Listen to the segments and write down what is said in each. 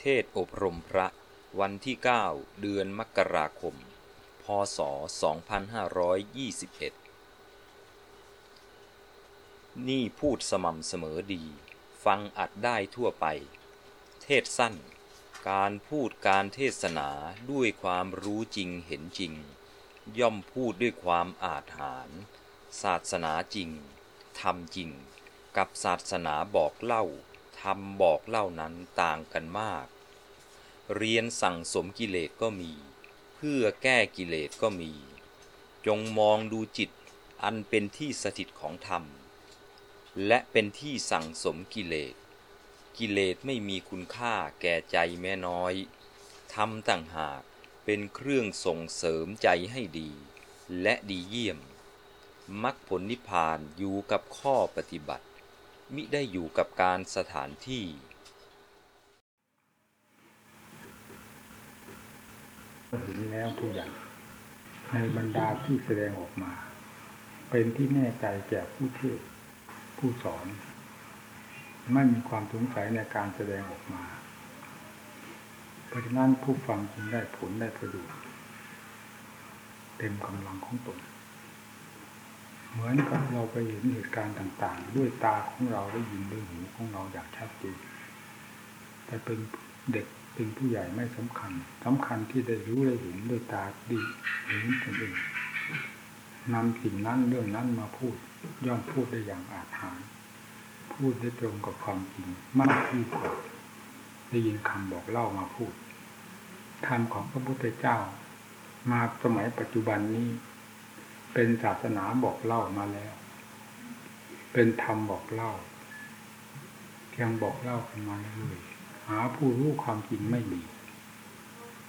เทศอบรมพระวันที่ 9 เดือนมกราคม พศ 2521 นี่พูดสม่ำเสมอดี ฟังอัดได้ทั่วไป เทศสั้น การพูดการเทศนาด้วยความรู้จริงเห็นจริง ย่อมพูดด้วยความอาจหารศาสนาจริงทำจริง กับศาสนาบอกเล่า ทำบอกเล่านั้นต่างกันมาก เรียนสั่งสมกิเลสก็มี เพื่อแก้กิเลสก็มี จงมองดูจิตอันเป็นที่สถิตของธรรม และเป็นที่สั่งสมกิเลส กิเลสไม่มีคุณค่าแก่ใจแม่น้อยธรรมต่างหากเป็นเครื่องส่งเสริมใจให้ดี และดีเยี่ยมมรรคผลนิพพานอยู่กับข้อปฏิบัติ มิได้อยู่กับการสถานที่ เห็นแล้วทุกอย่างในบรรดาที่แสดงออกมา เป็นที่แน่ใจแก่ผู้เทศผู้สอน ไม่มีความสงสัยในการแสดงออกมา เพราะฉะนั้นผู้ฟังจึงได้ผลได้ประโยชน์เต็มกำลังของตน เหมือนกับเราไปเห็นเหตุการณ์ต่าง ๆ ด้วยตาของเราได้ยินด้วยหูของเราอย่างชัดเจนแต่เป็นเด็กเป็นผู้ใหญ่ไม่สำคัญสำคัญที่ได้รู้ได้เห็นด้วยตาดีเห็นตนเองนำสิ่งนั้นเรื่องนั้นมาพูดย่อมพูดได้อย่างอาถรรพ์พูดได้ตรงกับความจริงมากที่กว่าได้ยินคำบอกเล่ามาพูดธรรมของพระพุทธเจ้า มาสมัยปัจจุบันนี้ เป็นศาสนาบอกเล่ามาแล้ว เป็นธรรมบอกเล่าเพียงบอกเล่ากันมาเรื่อยหาผู้รู้ความจริงไม่มี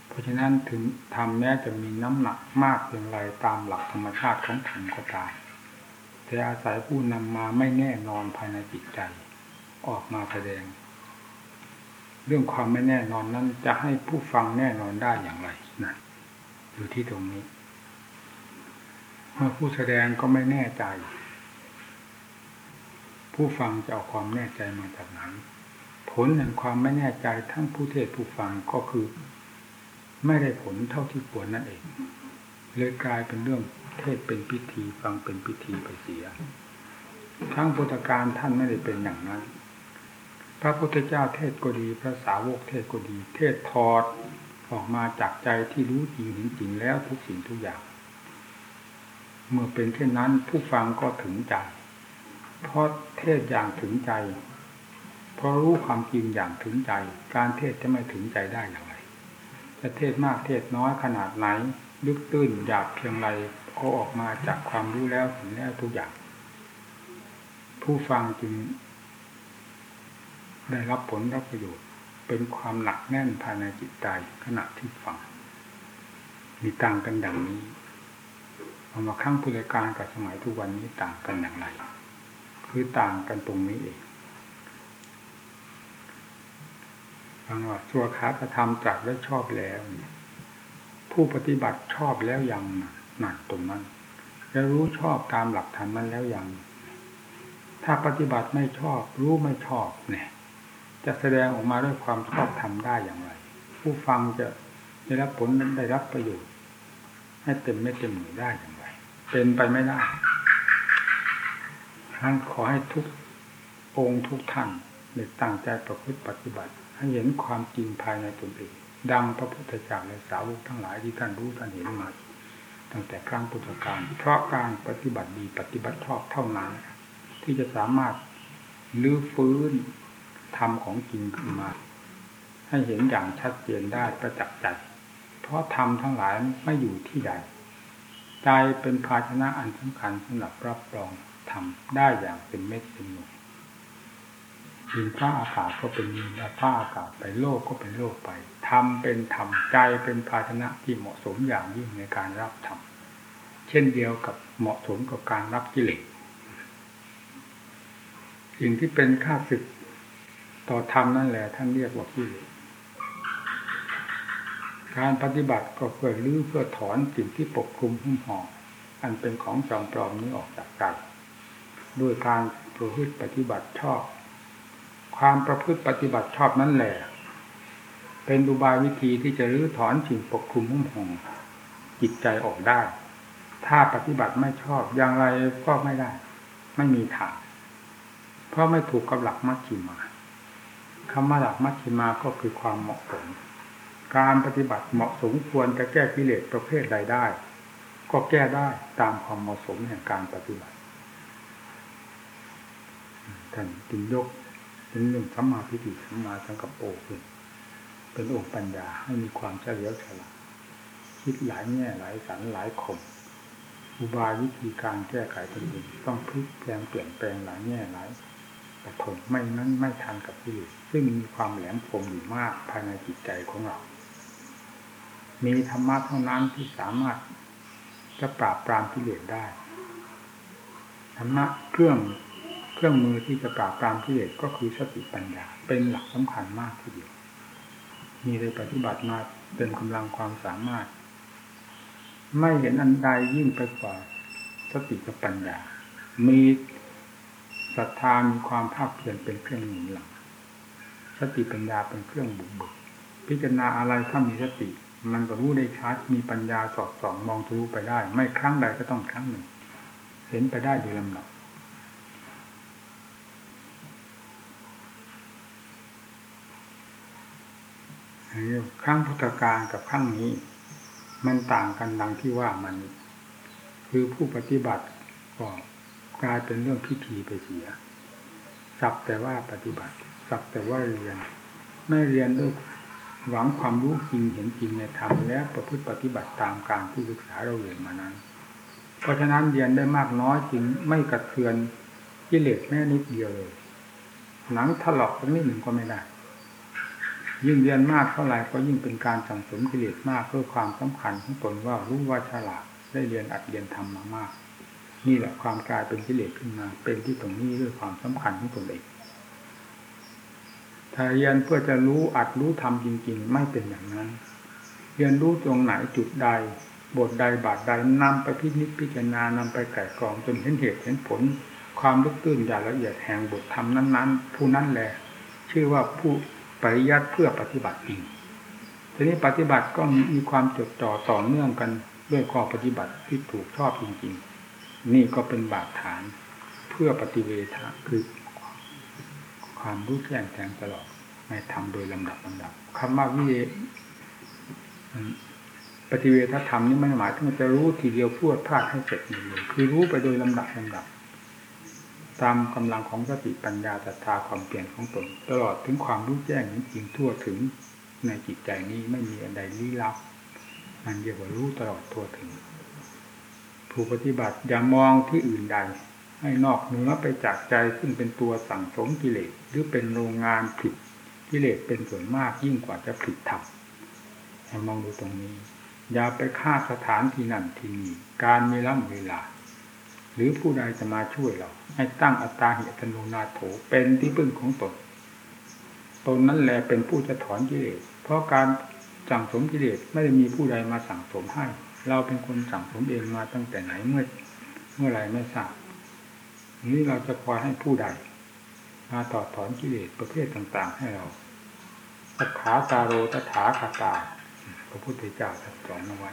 เพราะฉะนั้นถึงธรรมแม้จะมีน้ำหนักมากเพียงไรตามหลักธรรมชาติของธรรมก็ตามแต่อาศัยผู้นำมาไม่แน่นอนภายในจิตใจ ออกมาแสดง เรื่องความไม่แน่นอนนั้นจะให้ผู้ฟังแน่นอนได้อย่างไรนะอยู่ที่ตรงนี้ เมื่อผู้แสดงก็ไม่แน่ใจ ผู้ฟังจะเอาความแน่ใจมาจากไหนผลแห่งความไม่แน่ใจทั้งผู้เทศผู้ฟังก็คือ ไม่ได้ผลเท่าที่ควรนั่นเองเลยกลายเป็นเรื่องเทศเป็นพิธีฟังเป็นพิธีไปเสียทั้งพุทธการท่านไม่ได้เป็นอย่างนั้น พระพุทธเจ้าเทศก็ดี พระสาวกเทศก็ดี เทศทอดออกมาจากใจที่รู้จริงเห็นจริงแล้วทุกสิ่งทุกอย่าง เมื่อเป็นเช่นนั้นผู้ฟังก็ถึงใจ เพราะเทศอย่างถึงใจ เพราะรู้ความจริงอย่างถึงใจ การเทศจะไม่ถึงใจได้อย่างไรจะเทศมากเทศน้อยขนาดไหน ลึกตื้นหยาบเพียงไรก็ออกมาจากความรู้แล้วเห็นแล้วทุกอย่าง ผู้ฟังจึง ได้รับผลรับประโยชน์ เป็นความหนักแน่นภายในจิตใจขณะที่ฟัง มีต่างกันอย่างนี้ เอามาขั้งพุทธการกับสมัยทุกวันนี้ต่างกันอย่างไร คือต่างกันตรงนี้เองฟังว่าชัวขาประทำจักได้ชอบแล้ว ผู้ปฏิบัติชอบแล้วยังหนักตรงนั้นจะรู้ชอบตามหลักธรรมนั้นแล้วยัง ถ้าปฏิบัติไม่ชอบ รู้ไม่ชอบเนี่ย จะแสดงออกมาด้วยความชอบทำได้อย่างไร ผู้ฟังจะได้รับผลได้รับประโยชน์ให้เต็มไม่เต็มหน่วยได้อย่าง เป็นไปไม่ได้ท่านขอให้ทุกองค์ทุกท่านในตั้งใจประพฤติปฏิบัติ ให้เห็นความจริงภายในตนเอง ดังพระพุทธเจ้าและสาวกทั้งหลายที่ท่านรู้ท่านเห็นมา ตั้งแต่ครั้งพุทธกาลเพราะการปฏิบัติดีปฏิบัติชอบเท่านั้น ที่จะสามารถลื้อฟื้นธรรมของจริงขึ้นมา ให้เห็นอย่างชัดเจนได้ประจักษ์ใจเพราะธรรมทั้งหลายไม่อยู่ที่ใด ใจเป็นภาชนะอันสำคัญสำหรับรับรองธรรมได้อย่างเป็นเม็ดเป็นหน่วยดินฟ้าอากาศก็เป็นดินฟ้าอากาศไปโลกก็เป็นโลกไปธรรมเป็นธรรมใจเป็นภาชนะที่เหมาะสมอย่างยิ่งในการรับธรรมเช่นเดียวกับเหมาะสมกับการรับกิเลสสิ่งที่เป็นค่าศึกต่อธรรมนั่นแหละท่านเรียกว่ากิเลส การปฏิบัติก็เพื่อลื้อเพื่อถอนสิ่งที่ปกคลุมหุ้มห่ออันเป็นของจอมปลอมนี้ออกจากใจด้วยการประพฤติปฏิบัติชอบ ความประพฤติปฏิบัติชอบนั่นแหละ เป็นอุบายวิธีที่จะรื้อถอนสิ่งปกคลุมหุ้มห่อจิตใจออกได้ ถ้าปฏิบัติไม่ชอบอย่างไรก็ไม่ได้ ไม่มีทางเพราะไม่ถูกกับหลักมัชฌิมาคำว่าหลักมัชฌิมาก็คือความเหมาะสม การปฏิบัติเหมาะสมควรจะแก้กิเลสประเภทใดได้ ก็แก้ได้ตามความเหมาะสมแห่งการปฏิบัติท่านจึงยกเป็นเรื่องสัมมาทิฏฐิสัมมาสังกัปโปขึ้นเป็นองค์ปัญญาให้มีความเฉลียวฉลาดคิดหลายแง่หลายสันหลายคมอุบายวิธีการแก้ไขตนเองต้องพลิกแปลงเปลี่ยนแปลงหลายแง่หลายปฐมไม่นั้นไม่ทันกับที่ซึ่งมีความแหลมคมอยู่มากภายในจิตใจของเรา มีธรรมะเท่านั้นที่สามารถจะปราบปรามกิเลสได้ ธรรมะเครื่องเครื่องมือที่จะปราบปรามกิเลสก็คือสติปัญญา เป็นหลักสำคัญมากทีเดียวมีได้ปฏิบัติมาเป็นกำลังความสามารถ ไม่เห็นอันใดยิ่งไปกว่าสติกับปัญญา มีศรัทธามีความภาคเพียรเป็นเครื่องหนุนหลัง สติปัญญาเป็นเครื่องบุกเบิกพิจารณาอะไรถ้ามีสติ มันก็รู้ได้ชัดมีปัญญาสอดส่องมองทะลุไปได้ ไม่ครั้งใดก็ต้องครั้งหนึ่ง เห็นไปได้โดยลำดับครั้งพุทธกาลกับครั้งนี้ มันต่างกันดังที่ว่ามัน คือผู้ปฏิบัติก็กลายเป็นเรื่องพิธีไปเสียสับแต่ว่าปฏิบัติสับแต่ว่าเรียน ไม่เรียนด้วย หวังความรู้จริงเห็นจริงในธรรมและประพฤติปฏิบัติตามการที่ศึกษาเราเรียนมานั้น เพราะฉะนั้นเรียนได้มากน้อยจึงไม่กระเทือนกิเลสแม่นิดเดียวเลยหนังถลอกสักนิดหนึ่งก็ไม่ได้ ยิ่งเรียนมากเท่าไหร่ก็ยิ่งเป็นการสั่งสมกิเลสมากเพื่อความสำคัญของตนว่ารู้ว่าฉลาดได้เรียนอัดเรียนทำมามาก นี่แหละความกลายเป็นกิเลสขึ้นมา เป็นที่ตรงนี้ด้วยความสำคัญของตนเอง ถ้าเรียนเพื่อจะรู้อัดรู้ทำจริง ๆ ไม่เป็นอย่างนั้น เรียนรู้ตรงไหนจุดใด บทใดบาทใดนำไปพิจิตพิจารณานำไปไก่กรองจนเห็นเหตุเห็นผล ความลึกตื้นอย่างละเอียดแห่งบทธรรมนั้น ๆ ผู้นั้นแหละชื่อว่าผู้ปริยัติเพื่อปฏิบัติจริงทีนี้ปฏิบัติก็มีความจดจ่อต่อเนื่องกันด้วยข้อปฏิบัติที่ถูกชอบจริง ๆ นี่ก็เป็นบาดฐาน เพื่อปฏิเวทะคือ ความรู้แจ้งแทงตลอดในธรรมโดยลำดับลำดับคำว่าวิเยปฏิเวทธรรมนี่ไม่หมายถึงจะรู้ทีเดียวพูดพลาดให้เสร็จเลยคือรู้ไปโดยลำดับลำดับ ตามกำลังของสติปัญญาศรัทธาความเปลี่ยนของตน ตลอดถึงความรู้แจ้งจริงทั่วถึงในจิตใจนี้ไม่มีอะไรลี้ลับมันเรียกว่ารู้ตลอดทั่วถึง ผู้ปฏิบัติอย่ามองที่อื่นใด ให้นอกเหนือไปจากใจซึ่งเป็นตัวสั่งสมกิเลสหรือเป็นโรงงานผิดกิเลสเป็นส่วนมากยิ่งกว่าจะผิดทำให้มองดูตรงนี้ อย่าไปฆ่าสถานที่นั่นที่นี่การมีล่ำเวลา หรือผู้ใดจะมาช่วยเรา ให้ตั้งอัตตาเหตุนุนาโถเป็นที่พึ่งของตนตนนั้นแหละเป็นผู้จะถอนกิเลสเพราะการสั่งสมกิเลสไม่ได้มีผู้ใดมาสั่งสมให้ เราเป็นคนสั่งสมเองมาตั้งแต่ไหนเมื่อเมื่อไรไม่ทราบ นี้เราจะคอยให้ผู้ใดมาต่อถอนกิเลสประเภทต่าง ๆ ให้เราตัขาตาโรตถาคาตา พระพุทธเจ้าตรัสสอนเอาไว้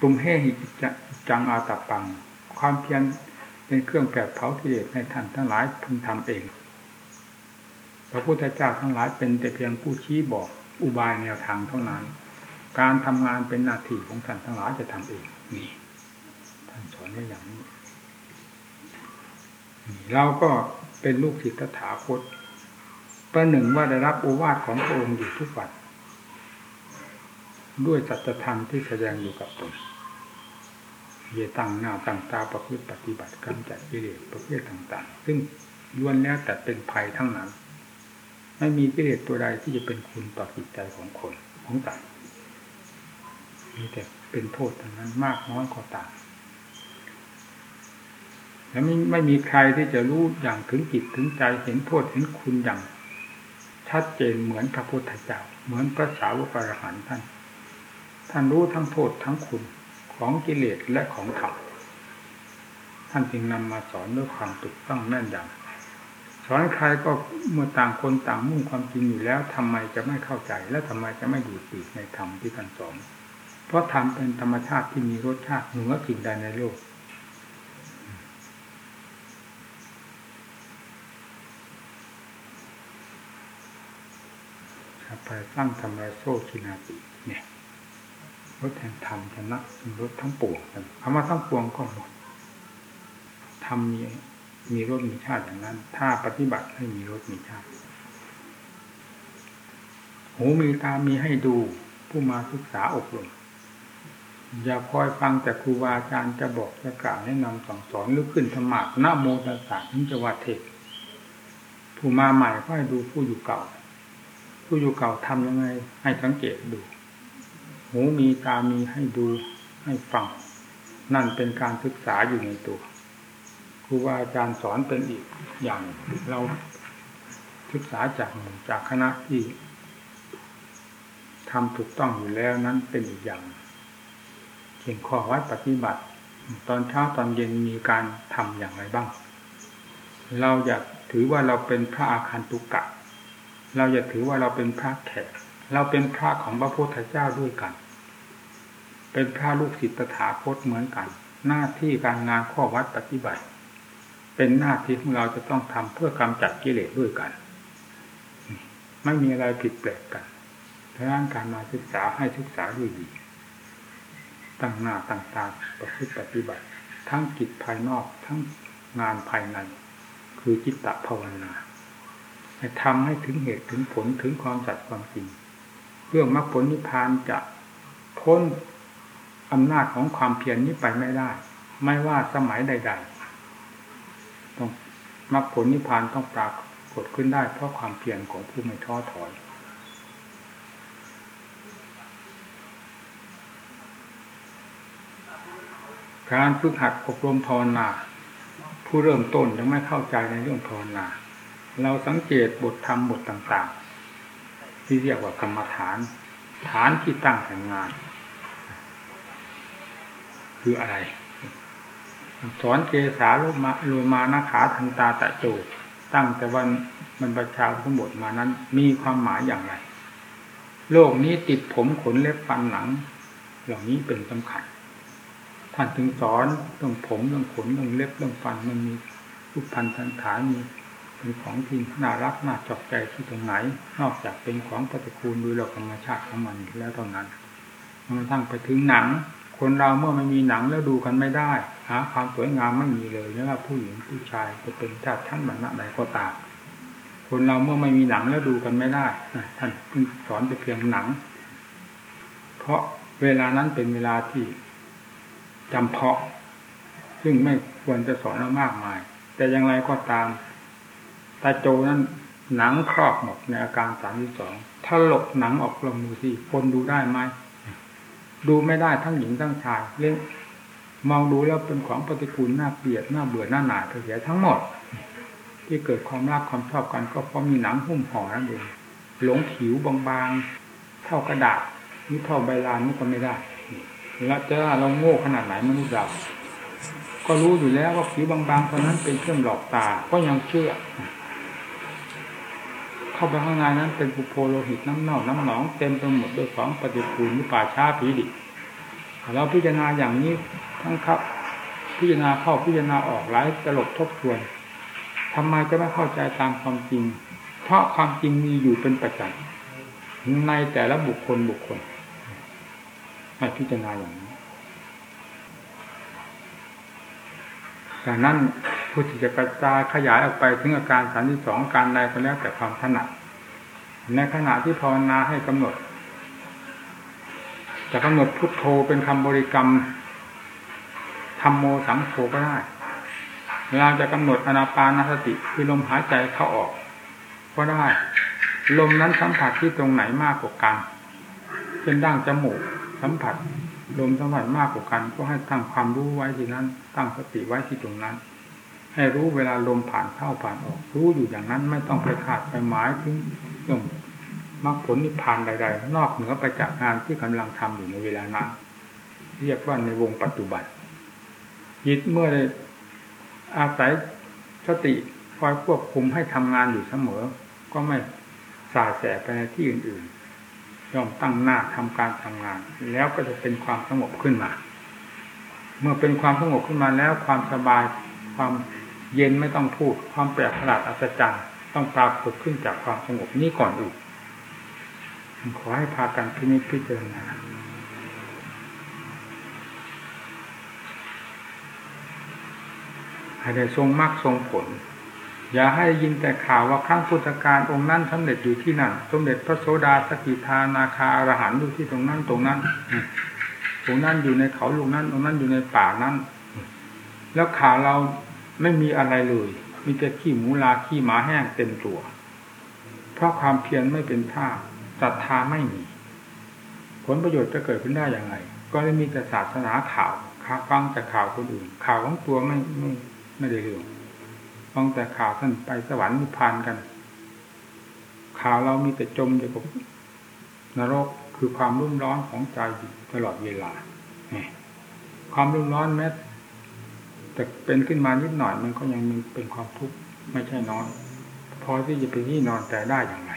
ตุมเฮหิจจังอาตปัง ความเพียรเป็นเครื่องแผดเผากิเลสในท่านทั้งหลายพึงทำเอง พระพุทธเจ้าทั้งหลายเป็นแต่เพียงผู้ชี้บอกอุบายแนวทางเท่านั้น การทำงานเป็นหน้าที่ของท่านทั้งหลายจะทำเองนี่ท่านสอนไว้อย่างนี้ เราก็เป็นลูกศิษย์ตถาคตประหนึ่งว่าได้รับโอวาทของพระองค์อยู่ทุกวันด้วยสัจธรรมที่แสดงอยู่กับตนเยตั้งหน้าตั้งตาประพฤติปฏิบัติกำจัดกิเลสประเภทต่าง ๆ ซึ่งล้วนแล้วแต่เป็นภัยทั้งนั้น ไม่มีกิเลสตัวใดที่จะเป็นคุณต่อจิตใจของคนของสัตว์มีแต่เป็นโทษทั้งนั้นมากน้อยก็ต่าม แล้วไม่ไม่มีใครที่จะรู้อย่างถึงจิตถึงใจเห็นโทษเห็นคุณอย่างชัดเจนเหมือนพระพุทธเจ้าเหมือนพระสาวกอรหันท่าน ท่านรู้ทั้งโทษทั้งคุณของกิเลสและของธรรมท่านจึงนำมาสอนด้วยความถูกต้องแน่นยำสอนใครก็เมื่อต่างคนต่างมุ่งความจริงอยู่แล้วทำไมจะไม่เข้าใจ และทำไมจะไม่ดูติดในธรรมที่ท่านสอนเพราะธรรมเป็นธรรมชาติที่มีรสชาติเหนือสิ่งใดในโลก ไปสร้างธรรมะโซชินาติเนี่ยรถแห่งธรรมชนะรถทั้งปวงเอามาทั้งปวงก็หมดธรรมมีมีรสมีชาติอย่างนั้น ถ้าปฏิบัติให้มีรสมีชาติ หูมีตามีให้ดูผู้มาศึกษาอบรมอย่าคอยฟังแต่ครูบาอาจารย์จะบอกจะกล่าวแนะนำสั่งสอนหรือขึ้นธรรมะหน้าโมตัสสะถึงจะว่าเทศผู้มาใหม่ก็ให้ดูผู้อยู่เก่า ผู้อยู่เก่าทำยังไง ให้สังเกตดู หูมีตามีให้ดูให้ฟัง นั่นเป็นการศึกษาอยู่ในตัวครูบาอาจารย์สอนเป็นอีกอย่างเราศึกษาจากจากคณะที่ทำถูกต้องอยู่แล้วนั้นเป็นอีกอย่างเขียนข้อวัดปฏิบัติ ตอนเช้าตอนเย็นมีการทำอย่างไรบ้าง เราอยากถือว่าเราเป็นพระอาคารตุกะ เราอย่าถือว่าเราเป็นพระแขกเราเป็นพระของพระพุทธเจ้าด้วยกัน เป็นพระลูกศิษย์ตถาคตเหมือนกัน หน้าที่การงานข้อวัดปฏิบัติ เป็นหน้าที่ของเราจะต้องทำเพื่อกำจัดกิเลสด้วยกัน ไม่มีอะไรผิดแปลกกันดังนั้นการมาศึกษาให้ศึกษาด้วยดีตั้งหน้าตั้งตาประพฤติปฏิบัติ ทั้งกิจภายนอกทั้งงานภายใน คือจิตตภาวนา ให้ทำให้ถึงเหตุถึงผลถึงความสัตย์ความจริง เรื่องมรรคผลนิพพานจะพ้นอำนาจของความเพียรนี้ไปไม่ได้ ไม่ว่าสมัยใด ๆ ต้องมรรคผลนิพพานต้องปรากฏขึ้นได้ เพราะความเพียรของผู้ไม่ท้อถอยการฝึกหัดอบรมภาวนา ผู้เริ่มต้นยังไม่เข้าใจในเรื่องภาวนา เราสังเกตบทธรรมบทต่าง ๆ ที่เรียกว่ากรรมฐาน ฐานที่ตั้งแห่งงาน คืออะไรสอนเกสาลุมาลูมานาขาทันตาตะโจตั้งแต่วันมันประชาทั้งหมดมานั้น มีความหมายอย่างไร โลกนี้ติดผมขนเล็บฟันหนัง เหล่านี้เป็นสำคัญท่านถึงสอนเรื่องผมเรื่องขนเรื่องเล็บเรื่องฟันมันมีรูปพันธ์สันฐานมี เป็นของที่น่ารักน่าจอกใจที่ตรงไหน นอกจากเป็นของปฏิคูลโดยหลักธรรมชาติของมันแล้วเท่านั้นมันทั้งไปถึงหนัง คนเราเมื่อไม่มีหนังแล้วดูกันไม่ได้หาความสวยงามไม่มีเลยไม่ว่าผู้หญิงผู้ชายจะเป็นชาติชั้นบรรณะใดก็ตามคนเราเมื่อไม่มีหนังแล้วดูกันไม่ได้ท่านสอนแต่เพียงหนัง เพราะเวลานั้นเป็นเวลาที่จำเพาะ ซึ่งไม่ควรจะสอนเรามากมาย แต่อย่างไรก็ตาม ตาโจนั้นหนังครอบหมดในอาการสามที่สองถ้าหลบหนังออกลงดูสิคนดูได้ไหมดูไม่ได้ทั้งหญิงทั้งชายเล่นมองดูแล้วเป็นของปฏิกูลน่าเกลียดน่าเบื่อหน้าหนาเสียทั้งหมด ที่เกิดความรักความชอบกันก็เพราะมีหนังหุ้มห่อนั่นเองหลงผิวบางๆเท่ากระดาษนี่เท่าใบลานนี่ก็ไม่ได้แล้วจะเราโง่ขนาดไหนมนุษย์เราก็รู้อยู่แล้วว่าผิวบางๆเท่านั้นเป็นเครื่องหลอกตาก็ยังเชื่อ เข้าไปข้างในนั้นเป็นปุโพโลหิตน้ำเน่าน้ำหนองเต็มไปหมดด้วยของปฏิกูลนิป่าช้าผีดิเราพิจารณาอย่างนี้ทั้งครับ พิจารณาเข้าพิจารณาออกหลายตลบทบทวนทำไมจะไม่เข้าใจตามความจริง เพราะความจริงมีอยู่เป็นประจำในแต่ละบุคคลบุคคลให้พิจารณาอย่างนี้ดังนั้น ผู้ที่จะกระจายขยายออกไปถึงอาการสันที่สองการใดก็แล้วแต่ความถนัด ในขณะที่ภาวนาให้กำหนด จะกำหนดพุทโธเป็นคำบริกรรมธรรมโมสังโฆก็ได้เราจะกำหนดอนาปานสติคือลมหายใจเข้าออก ก็ได้ ลมนั้นสัมผัสที่ตรงไหนมากกว่ากันเป็นดั้งจมูกสัมผัสลมสัมผัสมากกว่ากัน ก็ให้ตั้งความรู้ไว้ที่นั้น ตั้งสติไว้ที่ตรงนั้น ให้รู้เวลาลมผ่านเข้าผ่านออก รู้อยู่อย่างนั้นไม่ต้องไปขาดไปหมายถึงเรื่องมรรคผลนิพพานใดๆ นอกเหนือไปจากงานที่กำลังทำอยู่ในเวลานั้นเรียกว่าในวงปัจจุบันจิตเมื่อได้อาศัยสติคอยควบคุมให้ทำงานอยู่เสมอ ก็ไม่สายแสไปในที่อื่นๆย่อมตั้งหน้าทำการทำงาน แล้วก็จะเป็นความสงบขึ้นมา เมื่อเป็นความสงบขึ้นมาแล้วความสบาย ความเย็นไม่ต้องพูด ความแปลกประหลาดอัศจรรย์ต้องปรากฏขึ้นจากความสงบนี้ก่อนอื่นขอให้พากันพินิจพิจารณาให้ได้ทรงมรรคทรงผล อย่าให้ยินแต่ข่าวว่าข้างพุทธการองค์นั้นสำเร็จอยู่ที่นั่น สมเด็จพระโสดาสกิทานาคาอรหันต์อยู่ที่ตรงนั้นตรงนั้นตรงนั้นอยู่ในเขาลูกนั้นตรงนั้นอยู่ในป่านั้น แล้วข่าวเรา ไม่มีอะไรเลย มีแต่ขี้หมูลาขี้หมาแห้งเต็มตัว เพราะความเพียรไม่เป็นท่าศรัทธาไม่มี ผลประโยชน์จะเกิดขึ้นได้อย่างไร ก็เลยมีแต่ศาสนาข่าวข่าวฟังจากข่าวคนอื่น ข่าวของตัวไม่ไม่ไม่ได้เรื่องฟังแต่ข่าวท่านไปสวรรค์นิพพานกัน ข่าวเรามีแต่จมอยู่กับนรกคือความรุ่มร้อนของใจตลอดเวลา ความรุ่มร้อนแม้ แต่เป็นขึ้นมานิดหน่อยมันก็ยังมีเป็นความทุกข์ไม่ใช่น้อยพอที่จะเป็นที่นอนแต่ได้อย่างไร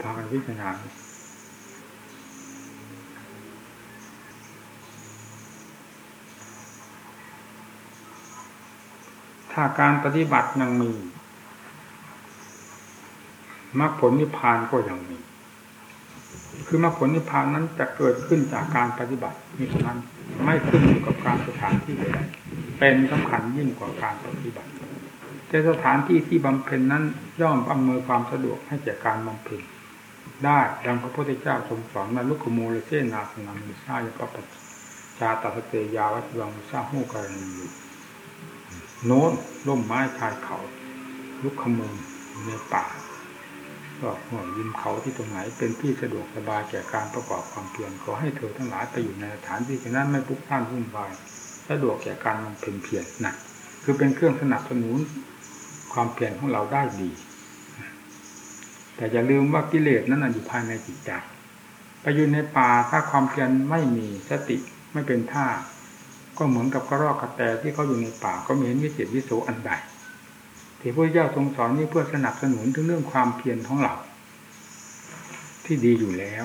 พากันพิจารณาถ้าการปฏิบัติยังมีมรรคผลนิพพานก็ยังมี คือมรรคผลนิพพานนั้นจะเกิดขึ้นจากการปฏิบัตินี้เท่านั้นไม่ขึ้นอยู่กับการสถานที่ใดเป็นสำคัญยิ่งกว่าการปฏิบัติแต่สถานที่ที่บำเพ็ญนั้นย่อมอำนวยความสะดวกให้แก่การบำเพ็ญได้ดังพระพุทธเจ้าทรงสอนมาลุกขโมเลเซนาสนามิซายปปชาตัสเตยาวัตวังซาหูกรณีโน้นร่มไม้ชายเขา ลุกขโมลในป่า ก็หัวยิมเขาที่ตรงไหน เป็นที่สะดวกสบายแก่การประกอบความเพียรขอให้เธอทั้งหลายไปอยู่ในสถานที่นั้นไม่ปุ๊บท่านวุ่นวายสะดวกแก่การบำเพ็ญเพียรนะคือเป็นเครื่องสนับสนุนความเพียรของเราได้ดี แต่อย่าลืมว่ากิเลสนั้นอยู่ภายในจิตใจไปอยู่ในป่าถ้าความเพียรไม่มีสติไม่เป็นท่า ก็เหมือนกับกระรอกกระแตที่เขาอยู่ในป่าก็มีเห็นวิเศษวิโสอันใด ที่พระเจ้าทรงสอนนี้เพื่อสนับสนุนถึงเรื่องความเพียรของเรา ที่ดีอยู่แล้ว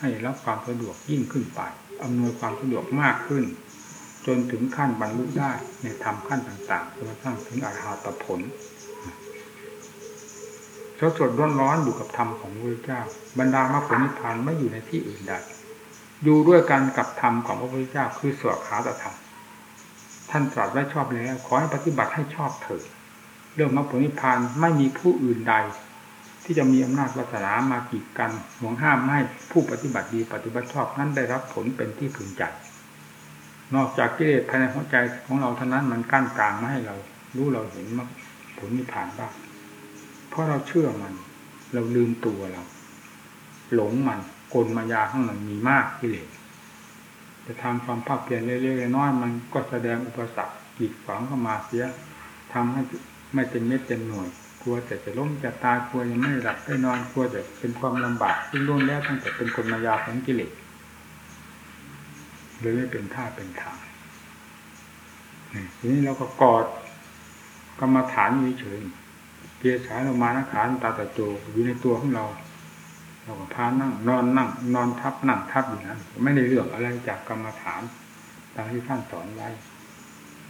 ให้รับความสะดวกยิ่งขึ้นไปอำนวยความสะดวกมากขึ้น จนถึงขั้นบรรลุได้ในธรรมขั้นต่างๆจนกระทั่งถึงอรหัตผลสดสดร้อนร้อนอยู่กับธรรมของพระเจ้า บรรดามรรคผลนิพพานไม่อยู่ในที่อื่นใดอยู่ด้วยกันกับธรรมของพระพุทธเจ้าคือสวขาตธรรม ท่านตรัสไว้ชอบแล้ว ขอให้ปฏิบัติให้ชอบเถิด เรื่องมรรคผลนิพพานไม่มีผู้อื่นใด ที่จะมีอำนาจวาสนามากีดกันห่วงห้ามไม่ผู้ปฏิบัติดีปฏิบัติชอบนั้นได้รับผลเป็นที่พึงใจนอกจากกิเลสภายในหัวใจของเราเท่านั้นมันกั้นกลางไม่ให้เรา รู้เราเห็นมรรคผลนิพพานบ้างเพราะเราเชื่อมัน เราลืมตัวเรา หลงมันกลมายาข้างมันมีมากกิเลสจะทำความภาคเปลี่ยนเรื่อยๆน้อยมันก็แสดงอุปสรรคกีดขวางเข้ามาเสียทำให้ ไม่เป็นเม็ดเป็นหน่วยกลัวแต่จะล้มจะตายกลัวยังไม่หลับไม่นอนกลัวจะเป็นความลำบากซึ่งล้วนแล้วตั้งแต่เป็นกลมายาของกิเลสเลยไม่เป็นท่าเป็นทางทีนี้เราก็กอดกรรมฐานเฉยเกียร์สายลงมานะขานตาตะโจอยู่ในตัวของเราเราก็พานั่ง นอนนั่ง นอนทับนั่งทับอย่างนั้นไม่ได้เรื่องอะไรจากกรรมฐานตามที่ท่านสอนไว้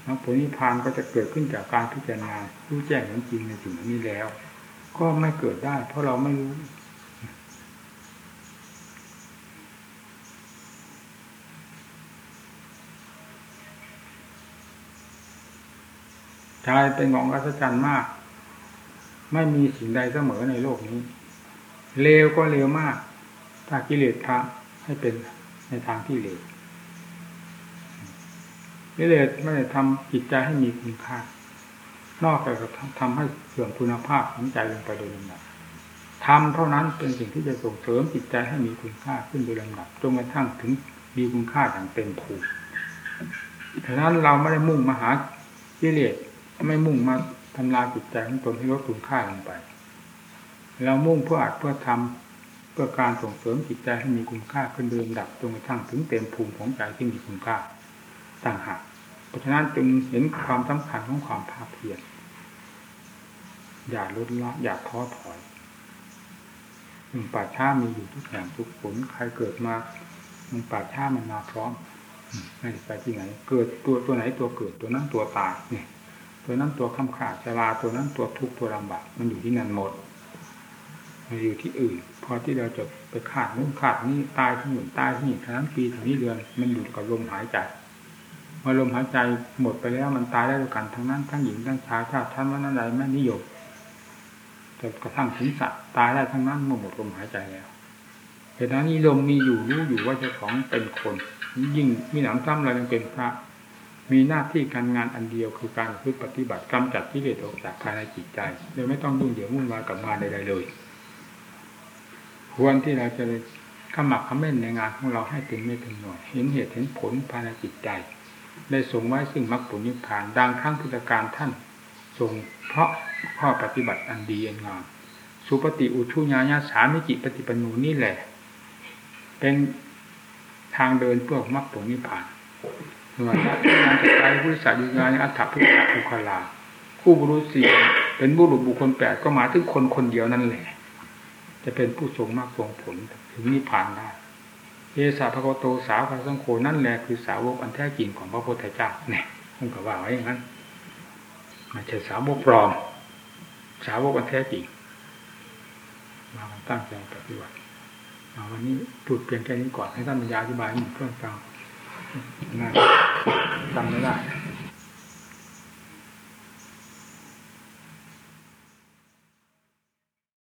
มรรคผลนิพพานก็จะเกิดขึ้นจากการพิจารณารู้แจ้งจริงในสิ่งนี้แล้ว ก็ไม่เกิดได้ เพราะเราไม่รู้ใจเป็นของอัศจรรย์มาก ไม่มีสิ่งใดเสมอในโลกนี้ เลวก็เลวมาก ถ้ากิเลสทางให้เป็นในทางที่เลว กิเลสไม่ได้ทำจิตใจให้มีคุณค่า นอกจากทำให้เสื่อมคุณภาพของใจลงไปโดยลำดับทำเท่านั้นเป็นสิ่งที่จะส่งเสริมจิตใจให้มีคุณค่าขึ้นโดยลำดับจนกระทั่งถึงมีคุณค่าอย่างเต็มภูมิฉะนั้นเราไม่ได้มุ่งมาหากิเลสไม่มุ่งมาทำลายจิตใจของตนให้ลดคุณค่าลงไป เรามุ่งเพื่ออัดเพื่อทำเพื่อการส่งเสริมจิตใจให้มีคุณค่าขึ้นโดยลำดับจนกระทั่งถึงเต็มภูมิของใจที่มีคุณค่า ต่างหากเพราะฉะนั้นจึงเห็นความสำคัญของความภาคเพียรอย่าลดละอย่าท้อถอยหนึ่งป่าช้ามีอยู่ทุกแห่งทุกผลใครเกิดมาหนึ่งป่าช้ามันมาพร้อมไม่ไปที่ไหน เกิดตัวตัวไหนตัวเกิดตัวนั้นตัวตายเนี่ยตัวนั้นตัวข้ามขาดชราตัวนั้นตัวทุกตัวลำบากมันอยู่ที่นั่นหมด มันอยู่ที่อื่น พอที่เราจะไปขาดนู่นขาดนี่ตายที่หนุนตายที่นี่ทั้งปีทั้งนี้เดือน มันอยู่กับลมหายใจ เมื่อลมหายใจหมดไปแล้วมันตายได้ด้วยกันทั้งนั้นทั้งหญิงทั้งชายชาติท่านว่านั้นใดไม่นิยมจนกระทั่งถึงสัตว์ตายได้ทั้งนั้นเมื่อหมดลมหายใจแล้วเหตุนั้นนิยมมีอยู่รู้อยู่ว่าเจ้าของเป็นคน ยิ่งมีหนำซ้ำเรายังเป็นพระ มีหน้าที่การงานอันเดียวคือการพึ่ปฏิบัติกำจัดที่เลสออกจากภายในจิตใจโดยไม่ต้องยุ่งเหยิงวุ่นวายกับงานใดๆเลยควรที่เราจะขมักขม้นในงานของเราให้เต็มไม่เต็มหน่วย เห็นเหตุเห็นผลภายในจิตใจ ได้ส่งไว้ซึ่งมรรคผลนิพพานดังครั้งพุทธการท่านทรงเพราะข้อปฏิบัติอันดีอันงามสุปฏิอุชุญาญาสามิจิปฏิปนูนี่แหละ เป็นทางเดินเพื่อมรรคผลนิพพานส่วนงานจะไปพุทธศาสนาอัตถพุทธภูคลา คู่บุรุษสี่เป็นบุรุษบุคคลแปดก็มาถึงคนคนเดียวนั่นแหละ จะเป็นผู้ทรงมรรคทรงผลถึงนิพพานได้ เอสาพระโตสาวกสังโฆนั่นแหละคือสาวกอันแท้จริงของพระพุทธเจ้าเนี่ยท่านก็ว่าไว้อย่างนั้นมันจะสาวกปลอม สาวกอันแท้จริง มาตั้งใจปฏิบัติวันนี้พูดเพียงแค่นี้ก่อนให้ท่านบรรยายอธิบายให้หมดเพื่อนฟังน่าจำไม่ได้